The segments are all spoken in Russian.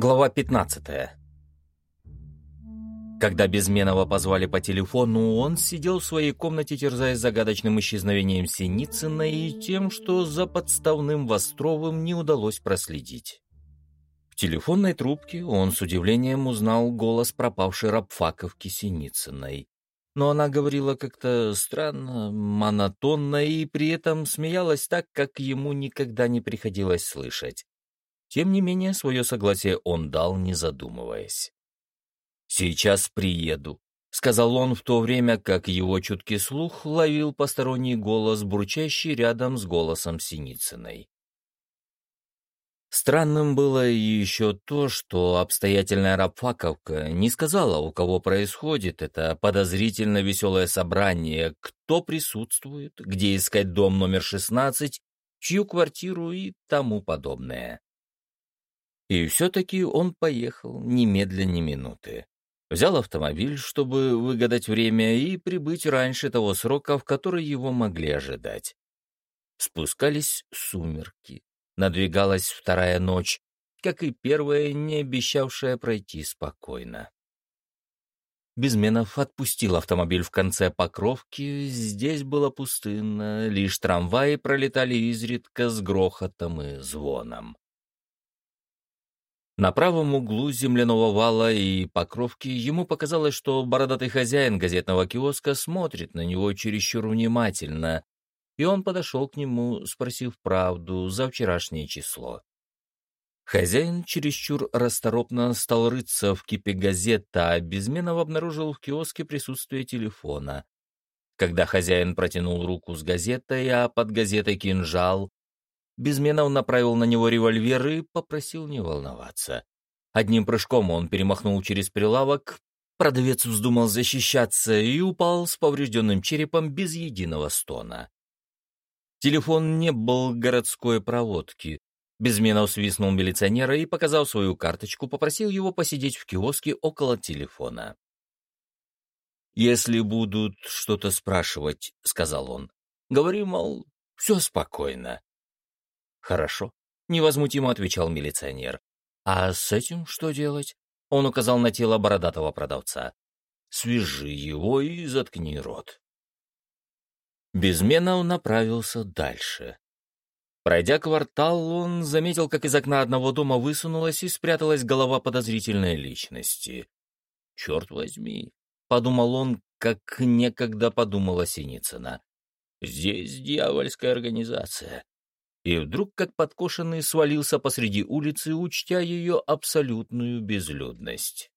Глава 15. Когда Безменова позвали по телефону, он сидел в своей комнате, терзаясь загадочным исчезновением Синицына и тем, что за подставным Востровым не удалось проследить. В телефонной трубке он с удивлением узнал голос пропавшей рабфаковки Синицыной. Но она говорила как-то странно, монотонно и при этом смеялась так, как ему никогда не приходилось слышать. Тем не менее, свое согласие он дал, не задумываясь. «Сейчас приеду», — сказал он в то время, как его чуткий слух ловил посторонний голос, бурчащий рядом с голосом Синицыной. Странным было еще то, что обстоятельная рабфаковка не сказала, у кого происходит это подозрительно веселое собрание, кто присутствует, где искать дом номер 16, чью квартиру и тому подобное. И все-таки он поехал немедленно ни минуты. Взял автомобиль, чтобы выгадать время и прибыть раньше того срока, в который его могли ожидать. Спускались сумерки. Надвигалась вторая ночь, как и первая, не обещавшая пройти спокойно. Безменов отпустил автомобиль в конце Покровки, здесь было пустынно, лишь трамваи пролетали изредка с грохотом и звоном. На правом углу земляного вала и покровки ему показалось, что бородатый хозяин газетного киоска смотрит на него чересчур внимательно, и он подошел к нему, спросив правду за вчерашнее число. Хозяин чересчур расторопно стал рыться в кипе газет, а Безменов обнаружил в киоске присутствие телефона. Когда хозяин протянул руку с газетой, а под газетой кинжал, Безменов направил на него револьвер и попросил не волноваться. Одним прыжком он перемахнул через прилавок, продавец вздумал защищаться и упал с поврежденным черепом без единого стона. Телефон не был городской проводки. Безменов свистнул милиционера и, показав свою карточку, попросил его посидеть в киоске около телефона. «Если будут что-то спрашивать», — сказал он, — «говори, мол, все спокойно». «Хорошо», — невозмутимо отвечал милиционер. «А с этим что делать?» — он указал на тело бородатого продавца. «Свяжи его и заткни рот». Безменов направился дальше. Пройдя квартал, он заметил, как из окна одного дома высунулась и спряталась голова подозрительной личности. «Черт возьми!» — подумал он, как некогда подумала Синицына. «Здесь дьявольская организация и вдруг, как подкошенный, свалился посреди улицы, учтя ее абсолютную безлюдность.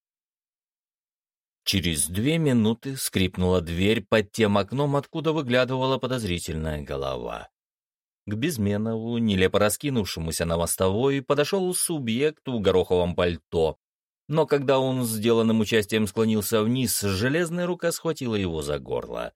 Через две минуты скрипнула дверь под тем окном, откуда выглядывала подозрительная голова. К Безменову, нелепо раскинувшемуся на мостовой, подошел субъект в гороховом пальто. Но когда он сделанным участием склонился вниз, железная рука схватила его за горло.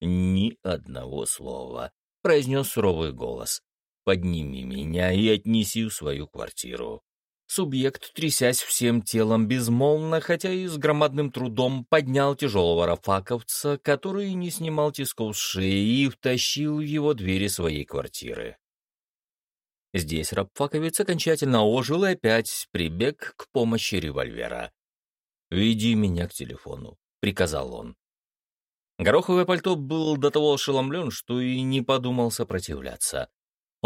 «Ни одного слова», — произнес суровый голос подними меня и отнеси в свою квартиру». Субъект, трясясь всем телом безмолвно, хотя и с громадным трудом, поднял тяжелого рафаковца, который не снимал тисков с шеи и втащил в его двери своей квартиры. Здесь рабфаковец окончательно ожил и опять прибег к помощи револьвера. «Веди меня к телефону», — приказал он. Гороховое пальто был до того ошеломлен, что и не подумал сопротивляться.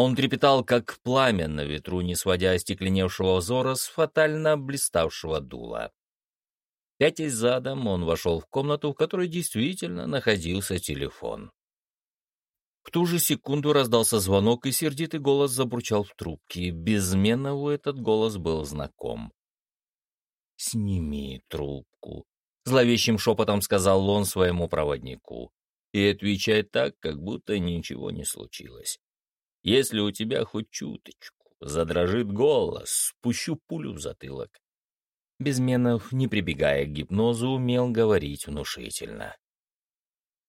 Он трепетал, как пламя на ветру, не сводя остекленевшего взора с фатально блиставшего дула. Пятясь задом, он вошел в комнату, в которой действительно находился телефон. В ту же секунду раздался звонок, и сердитый голос забурчал в трубке. Безменову этот голос был знаком. «Сними трубку», — зловещим шепотом сказал он своему проводнику. «И отвечай так, как будто ничего не случилось. Если у тебя хоть чуточку задрожит голос, спущу пулю в затылок. Безменов, не прибегая к гипнозу, умел говорить внушительно.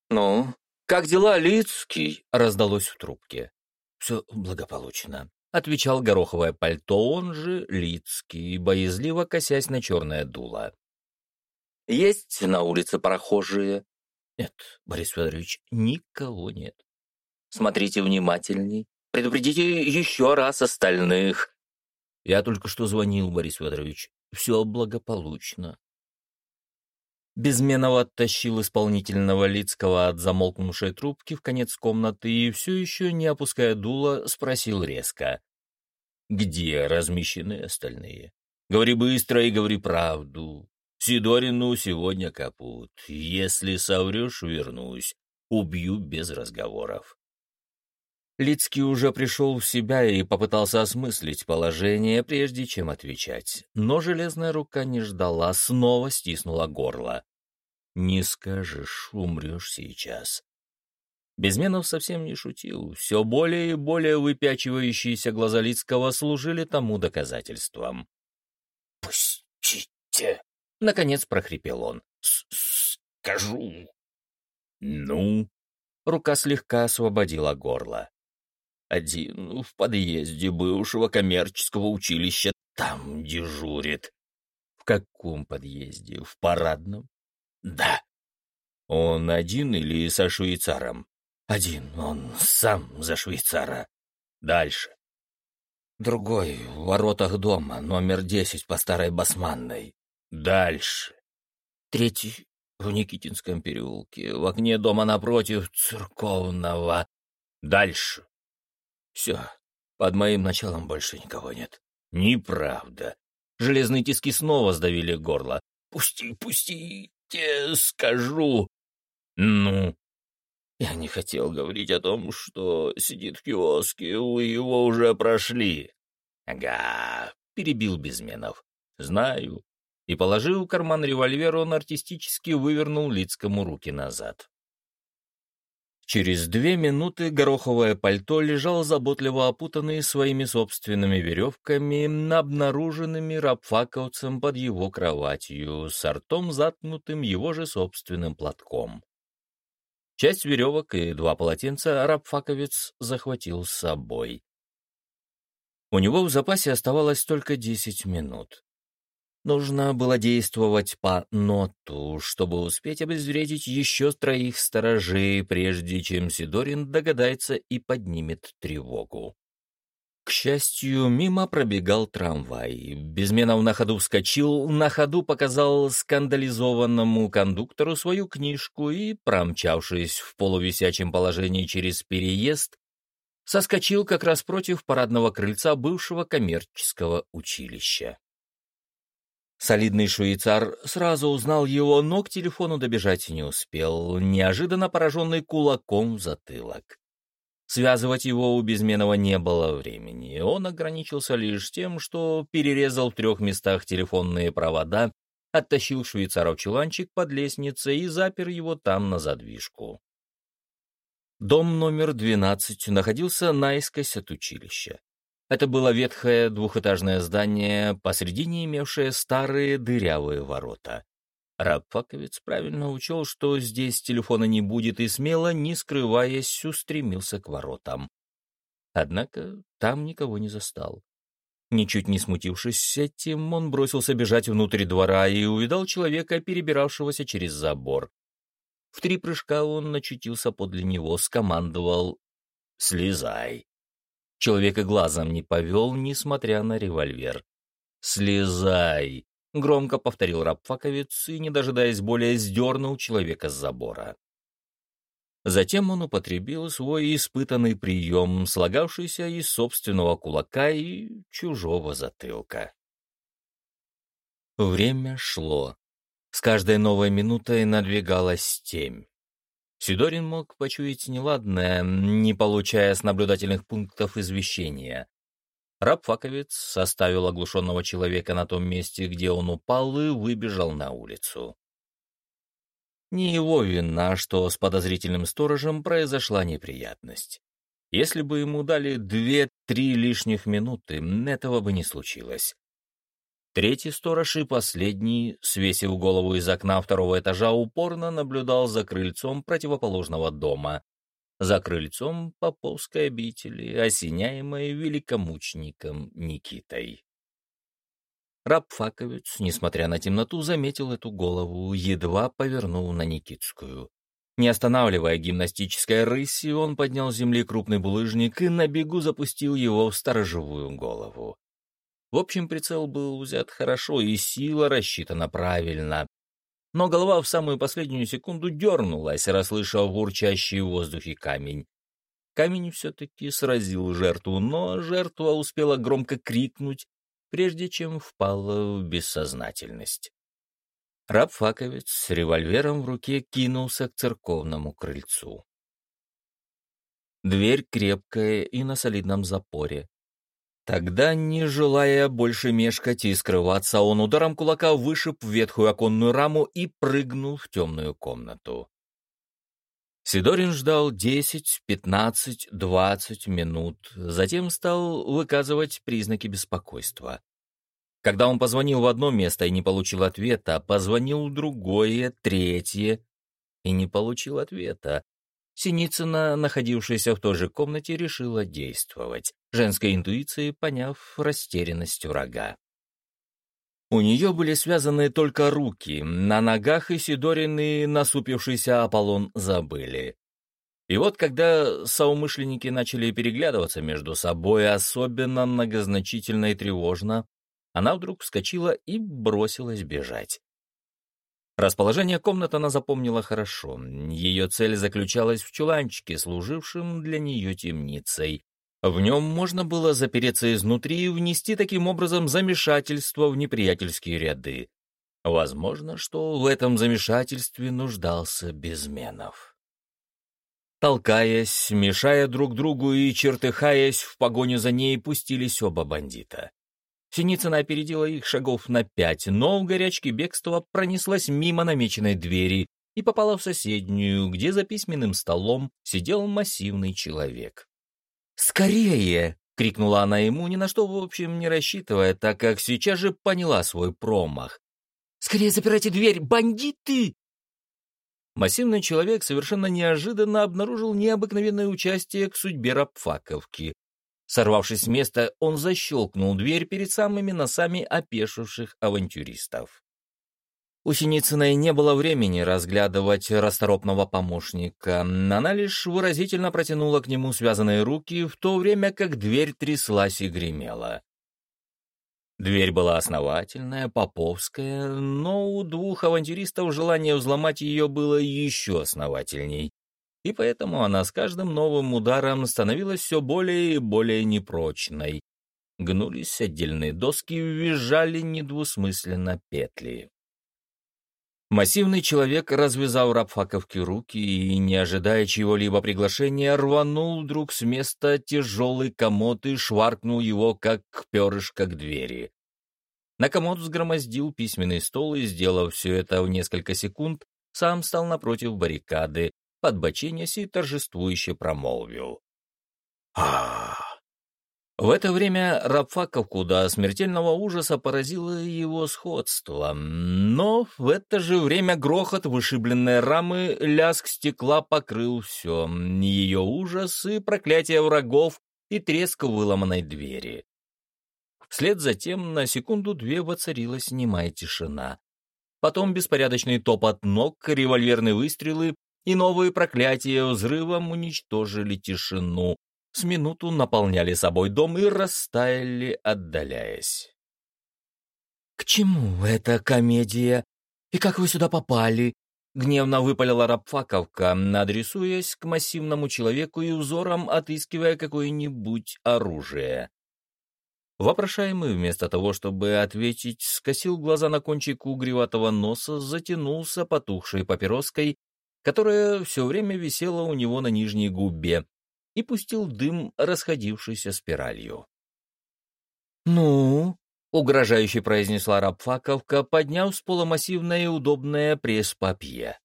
«Ну, как дела, Лицкий?» — раздалось в трубке. «Все благополучно», — отвечал гороховое пальто, он же Лицкий, боязливо косясь на черное дуло. «Есть на улице прохожие?» «Нет, Борис Федорович, никого нет». «Смотрите внимательней. Предупредите еще раз остальных. Я только что звонил, Борис Федорович. Все благополучно. Безменов оттащил исполнительного Лицкого от замолкнувшей трубки в конец комнаты и, все еще не опуская дула, спросил резко. «Где размещены остальные? Говори быстро и говори правду. Сидорину сегодня капут. Если соврешь, вернусь. Убью без разговоров». Лицкий уже пришел в себя и попытался осмыслить положение, прежде чем отвечать. Но железная рука не ждала, снова стиснула горло. «Не скажешь, умрешь сейчас». Безменов совсем не шутил. Все более и более выпячивающиеся глаза Лицкого служили тому доказательством. «Пустите!» — наконец прохрипел он. «Скажу!» «Ну?» Рука слегка освободила горло. Один в подъезде бывшего коммерческого училища там дежурит. В каком подъезде? В парадном? Да. Он один или со швейцаром? Один, он сам за швейцара. Дальше. Другой в воротах дома, номер десять по Старой Басманной. Дальше. Третий в Никитинском переулке, в окне дома напротив церковного. Дальше. Все, под моим началом больше никого нет. Неправда. Железные тиски снова сдавили горло. Пусти, пустите, скажу. Ну? Я не хотел говорить о том, что сидит в киоске, вы его уже прошли. Ага, перебил Безменов. Знаю. И, положив в карман револьвер, он артистически вывернул Лицкому руки назад. Через две минуты гороховое пальто лежало заботливо опутанное своими собственными веревками, обнаруженными рабфаковцем под его кроватью, с ртом заткнутым его же собственным платком. Часть веревок и два полотенца рабфаковец захватил с собой. У него в запасе оставалось только десять минут. Нужно было действовать по ноту, чтобы успеть обезвредить еще троих сторожей, прежде чем Сидорин догадается и поднимет тревогу. К счастью, мимо пробегал трамвай. Безменов на ходу вскочил, на ходу показал скандализованному кондуктору свою книжку и, промчавшись в полувисячем положении через переезд, соскочил как раз против парадного крыльца бывшего коммерческого училища. Солидный швейцар сразу узнал его, но к телефону добежать не успел, неожиданно пораженный кулаком в затылок. Связывать его у Безменова не было времени. Он ограничился лишь тем, что перерезал в трех местах телефонные провода, оттащил швейцара в чуланчик под лестницей и запер его там на задвижку. Дом номер 12 находился наискось от училища. Это было ветхое двухэтажное здание, посредине имевшее старые дырявые ворота. Рабфаковец правильно учел, что здесь телефона не будет, и смело, не скрываясь, устремился к воротам. Однако там никого не застал. Ничуть не смутившись этим, он бросился бежать внутрь двора и увидал человека, перебиравшегося через забор. В три прыжка он начутился подле него, скомандовал «Слезай!». Человек и глазом не повел, несмотря на револьвер. «Слезай!» — громко повторил рабфаковец и, не дожидаясь более, сдернул человека с забора. Затем он употребил свой испытанный прием, слагавшийся из собственного кулака и чужого затылка. Время шло. С каждой новой минутой надвигалась темь. Сидорин мог почуять неладное, не получая с наблюдательных пунктов извещения. Рабфаковец составил оглушенного человека на том месте, где он упал, и выбежал на улицу. Не его вина, что с подозрительным сторожем произошла неприятность. Если бы ему дали две-три лишних минуты, этого бы не случилось. Третий сторож и последний, свесив голову из окна второго этажа, упорно наблюдал за крыльцом противоположного дома, за крыльцом поповской обители, осеняемой великомучеником Никитой. Рабфаковец, несмотря на темноту, заметил эту голову, едва повернул на Никитскую. Не останавливая гимнастической рыси, он поднял с земли крупный булыжник и на бегу запустил его в сторожевую голову. В общем, прицел был взят хорошо, и сила рассчитана правильно. Но голова в самую последнюю секунду дернулась, расслышав урчащий в воздухе камень. Камень все-таки сразил жертву, но жертва успела громко крикнуть, прежде чем впала в бессознательность. Раб-факовец с револьвером в руке кинулся к церковному крыльцу. Дверь крепкая и на солидном запоре. Тогда, не желая больше мешкать и скрываться, он ударом кулака вышиб ветхую оконную раму и прыгнул в темную комнату. Сидорин ждал 10, 15, 20 минут, затем стал выказывать признаки беспокойства. Когда он позвонил в одно место и не получил ответа, позвонил другое, третье и не получил ответа. Синицына, находившаяся в той же комнате, решила действовать, женской интуицией поняв растерянность врага. У нее были связаны только руки, на ногах и Сидорин насупившийся Аполлон забыли. И вот когда соумышленники начали переглядываться между собой, особенно многозначительно и тревожно, она вдруг вскочила и бросилась бежать. Расположение комнаты она запомнила хорошо. Ее цель заключалась в чуланчике, служившем для нее темницей. В нем можно было запереться изнутри и внести таким образом замешательство в неприятельские ряды. Возможно, что в этом замешательстве нуждался Безменов. Толкаясь, мешая друг другу и чертыхаясь, в погоню за ней пустились оба бандита. Синицына опередила их шагов на пять, но в горячке бегства пронеслась мимо намеченной двери и попала в соседнюю, где за письменным столом сидел массивный человек. «Скорее!» — крикнула она ему, ни на что, в общем, не рассчитывая, так как сейчас же поняла свой промах. «Скорее запирайте дверь, бандиты!» Массивный человек совершенно неожиданно обнаружил необыкновенное участие к судьбе рабфаковки. Сорвавшись с места, он защелкнул дверь перед самыми носами опешивших авантюристов. У Синицыной не было времени разглядывать расторопного помощника. Она лишь выразительно протянула к нему связанные руки, в то время как дверь тряслась и гремела. Дверь была основательная, поповская, но у двух авантюристов желание взломать ее было еще основательней, и поэтому она с каждым новым ударом становилась все более и более непрочной. Гнулись отдельные доски, визжали недвусмысленно петли. Массивный человек, развязал рабфаковки руки и, не ожидая чего-либо приглашения, рванул вдруг с места тяжелый комод и шваркнул его, как перышко к двери. На комод взгромоздил письменный стол и, сделав все это в несколько секунд, сам стал напротив баррикады, подбоченясь и торжествующе промолвил. а в это время Рабфаковку до смертельного ужаса поразило его сходство, но в это же время грохот вышибленной рамы, лязг стекла покрыл все, ее ужас и проклятие врагов и треск выломанной двери. Вслед за тем на секунду-две воцарилась немая тишина. Потом беспорядочный топот ног, револьверные выстрелы и новые проклятия взрывом уничтожили тишину, с минуту наполняли собой дом и растаяли, отдаляясь. «К чему эта комедия? И как вы сюда попали?» Гневно выпалила рабфаковка, адресуясь к массивному человеку и узором отыскивая какое-нибудь оружие. Вопрошаемый, вместо того, чтобы ответить, скосил глаза на кончик угреватого носа, затянулся потухшей папироской, которая все время висела у него на нижней губе, и пустил дым, расходившийся спиралью. «Ну?» — угрожающе произнесла рабфаковка, подняв с пола массивное и удобное пресс-папье.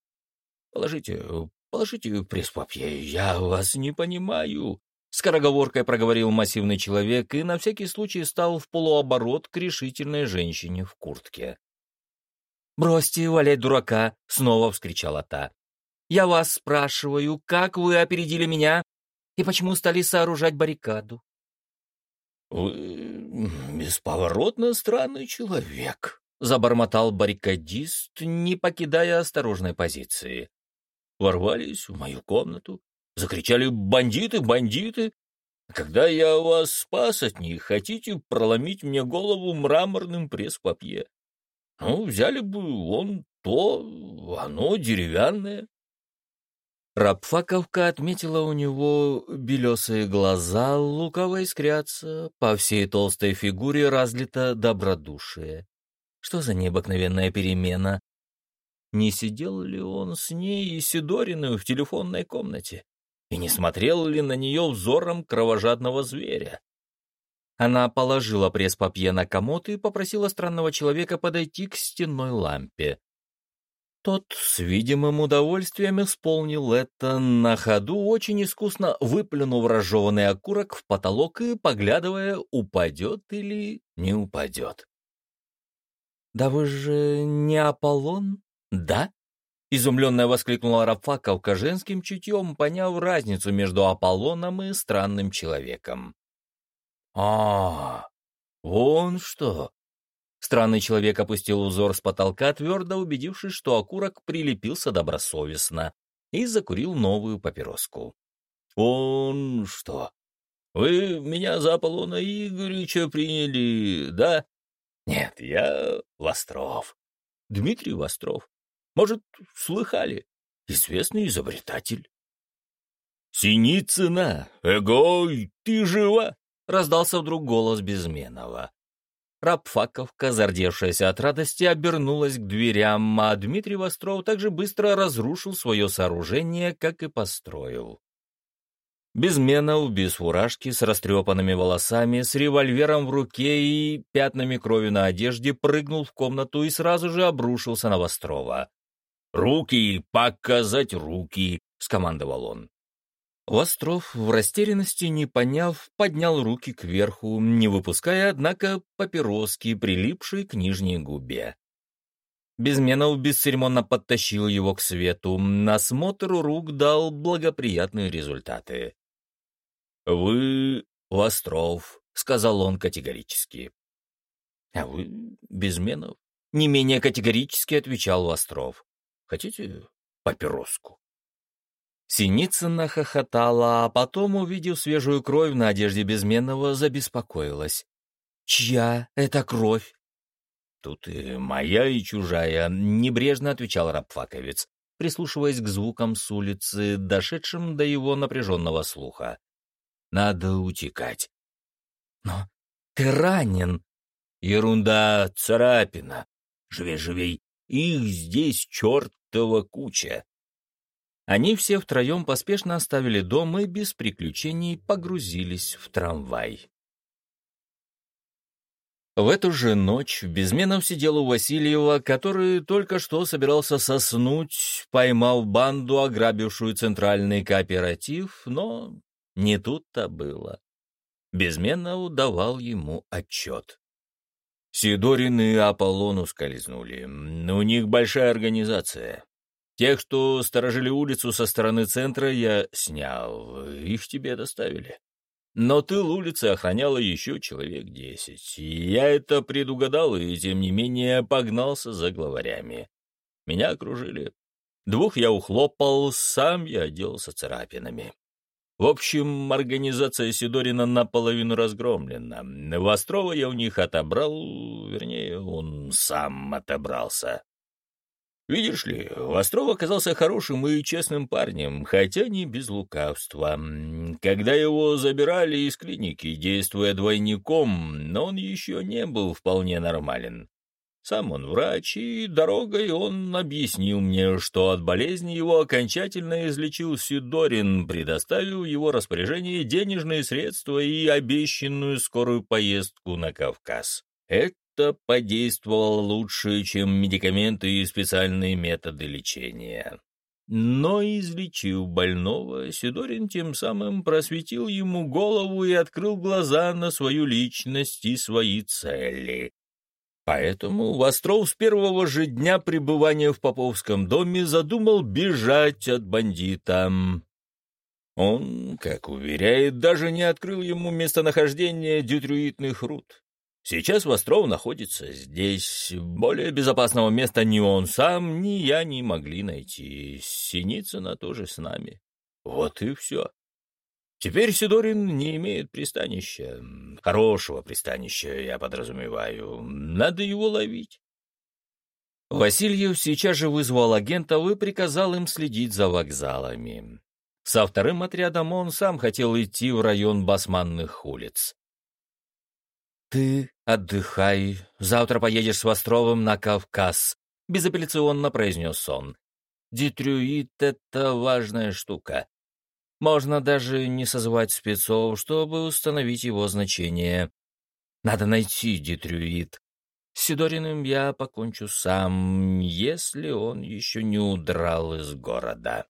«Положите, положите пресс-папье, я вас не понимаю», — скороговоркой проговорил массивный человек и на всякий случай стал в полуоборот к решительной женщине в куртке. «Бросьте валять дурака!» — снова вскричала та. «Я вас спрашиваю, как вы опередили меня и почему стали сооружать баррикаду? «Вы бесповоротно странный человек», — забормотал баррикадист, не покидая осторожной позиции. «Ворвались в мою комнату, закричали «бандиты, бандиты», Когда я вас спас от них, хотите проломить мне голову мраморным пресс-папье. Ну, взяли бы он то, оно деревянное. Рабфаковка отметила у него белесые глаза, лукаво искрятся, по всей толстой фигуре разлито добродушие. Что за необыкновенная перемена? Не сидел ли он с ней и Сидориной в телефонной комнате? И не смотрел ли на нее взором кровожадного зверя? Она положила пресс-папье на комод и попросила странного человека подойти к стенной лампе. Тот с видимым удовольствием исполнил это на ходу, очень искусно выплюнув разжеванный окурок в потолок и поглядывая, упадет или не упадет. «Да вы же не Аполлон, да?» — изумленно воскликнула Рафаковка женским чутьем, поняв разницу между Аполлоном и странным человеком. «А, вон что!» Странный человек опустил узор с потолка, твердо убедившись, что окурок прилепился добросовестно, и закурил новую папироску. «Он что? Вы меня за Аполлона Игоревича приняли, да?» «Нет, я Востров. Дмитрий Востров. Может, слыхали? Известный изобретатель». «Синицына! Эгой, ты жива?» — раздался вдруг голос Безменова. Рабфаковка, зардевшаяся от радости, обернулась к дверям, а Дмитрий Востров также быстро разрушил свое сооружение, как и построил. Безменов, без фуражки, с растрепанными волосами, с револьвером в руке и пятнами крови на одежде прыгнул в комнату и сразу же обрушился на Вострова. «Руки! Показать руки!» — скомандовал он. Остров, в растерянности не поняв, поднял руки кверху, не выпуская, однако, папироски, прилипшие к нижней губе. Безменов бесцеремонно подтащил его к свету. Насмотр рук дал благоприятные результаты. «Вы Остров», — сказал он категорически. «А вы Безменов?» — не менее категорически отвечал Остров. «Хотите папироску?» Синицына хохотала, а потом, увидев свежую кровь на одежде Безменного, забеспокоилась. «Чья это кровь?» «Тут и моя, и чужая», — небрежно отвечал рабфаковец, прислушиваясь к звукам с улицы, дошедшим до его напряженного слуха. «Надо утекать». «Но ты ранен». «Ерунда, царапина. Живей, живей. Их здесь чертова куча». Они все втроем поспешно оставили дом и без приключений погрузились в трамвай. В эту же ночь Безменов сидел у Васильева, который только что собирался соснуть, поймав банду, ограбившую центральный кооператив, но не тут-то было. Безменов давал ему отчет. Сидорин и Аполлон ускользнули. У них большая организация. Тех, что сторожили улицу со стороны центра, я снял. Их тебе доставили. Но тыл улицы охраняло еще человек десять. Я это предугадал и, тем не менее, погнался за главарями. Меня окружили. Двух я ухлопал, сам я отделался царапинами. В общем, организация Сидорина наполовину разгромлена. Вострова я у них отобрал, вернее, он сам отобрался. Видишь ли, Востров оказался хорошим и честным парнем, хотя не без лукавства. Когда его забирали из клиники, действуя двойником, но он еще не был вполне нормален. Сам он врач, и дорогой он объяснил мне, что от болезни его окончательно излечил Сидорин, предоставив его распоряжение денежные средства и обещанную скорую поездку на Кавказ. Это будто подействовало лучше, чем медикаменты и специальные методы лечения. Но, излечив больного, Сидорин тем самым просветил ему голову и открыл глаза на свою личность и свои цели. Поэтому Востров с первого же дня пребывания в Поповском доме задумал бежать от бандита. Он, как уверяет, даже не открыл ему местонахождение дютрюитных руд. Сейчас Востров находится здесь. Более безопасного места ни он сам, ни я не могли найти. Синицына тоже с нами. Вот и все. Теперь Сидорин не имеет пристанища. Хорошего пристанища, я подразумеваю. Надо его ловить. Васильев сейчас же вызвал агентов и приказал им следить за вокзалами. Со вторым отрядом он сам хотел идти в район Басманных улиц. «Ты отдыхай, завтра поедешь с Востровым на Кавказ», — безапелляционно произнес он. «Детрюит — это важная штука. Можно даже не созвать спецов, чтобы установить его значение. Надо найти детрюит. С Сидориным я покончу сам, если он еще не удрал из города».